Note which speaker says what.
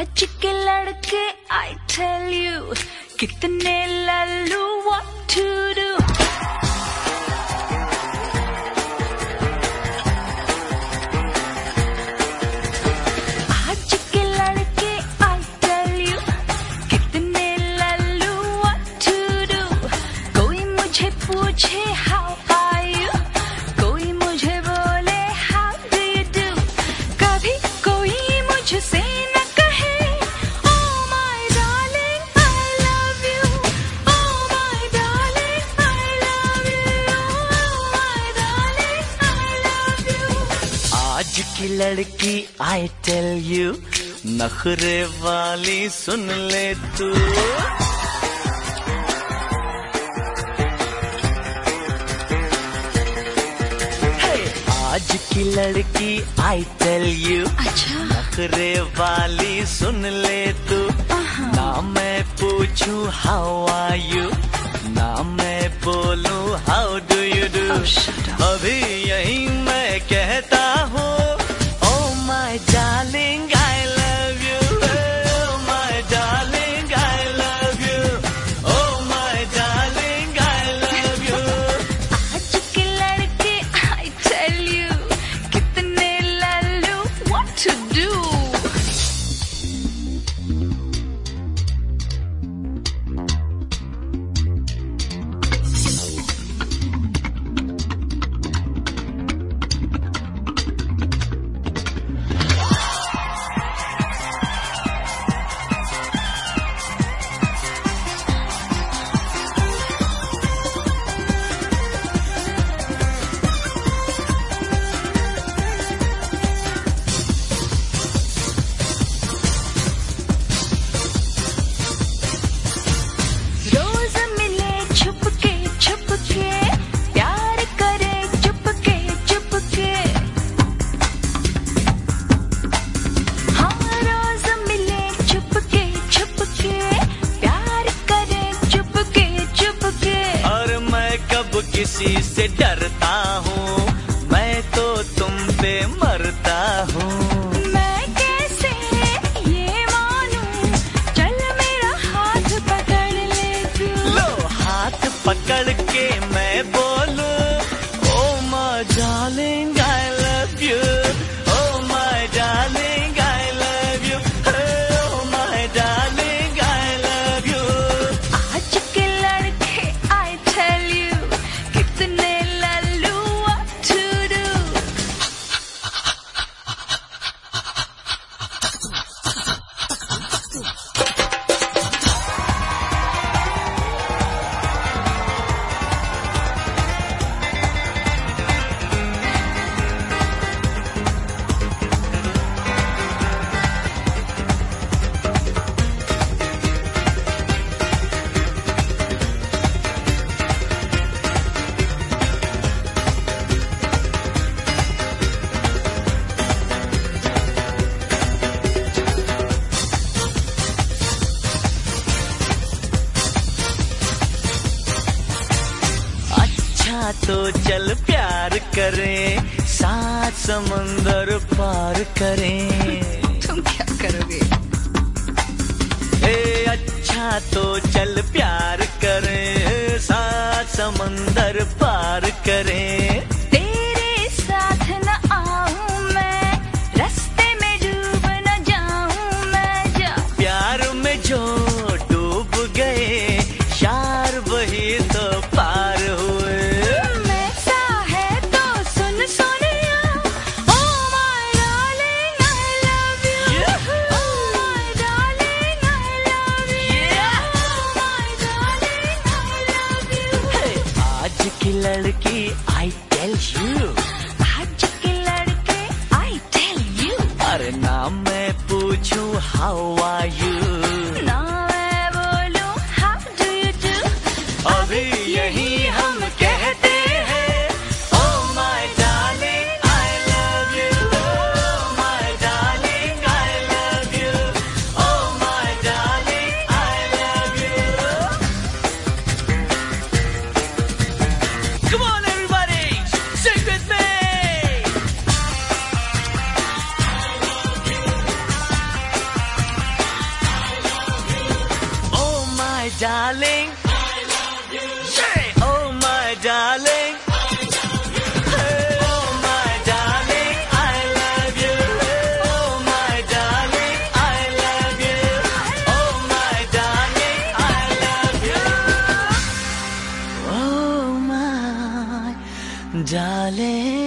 Speaker 1: आज के लड़के आई टेल यू कितने लल्लू की लड़की आई टेल यू
Speaker 2: नखरे वाली सुन ले तू। आज की लड़की आई टेल यू नखरे वाली सुन ले तू। ना मैं पूछू हाउ आर यू ना मैं बोलू हाउ डू यू डू अभी किसी से डरता हूँ। मैं तो तुम पे मरता हूँ।
Speaker 1: मैं कैसे चल मेरा हाथ
Speaker 2: हाथ पकड़ तो चल प्यार करें सात समंदर पार करें।
Speaker 1: तुम क्या करोगे?
Speaker 2: ए अच्छा तो चल प्यार करें साथ समंदर पार करें। की लड़की आई टेल यू
Speaker 1: आज की लड़के आई टेल यू
Speaker 2: अरे नाम मैं पूछू how are you darling. Oh my darling. Oh my darling, I love you. Oh my darling, I love you. Oh my darling, I love you. Oh my darling,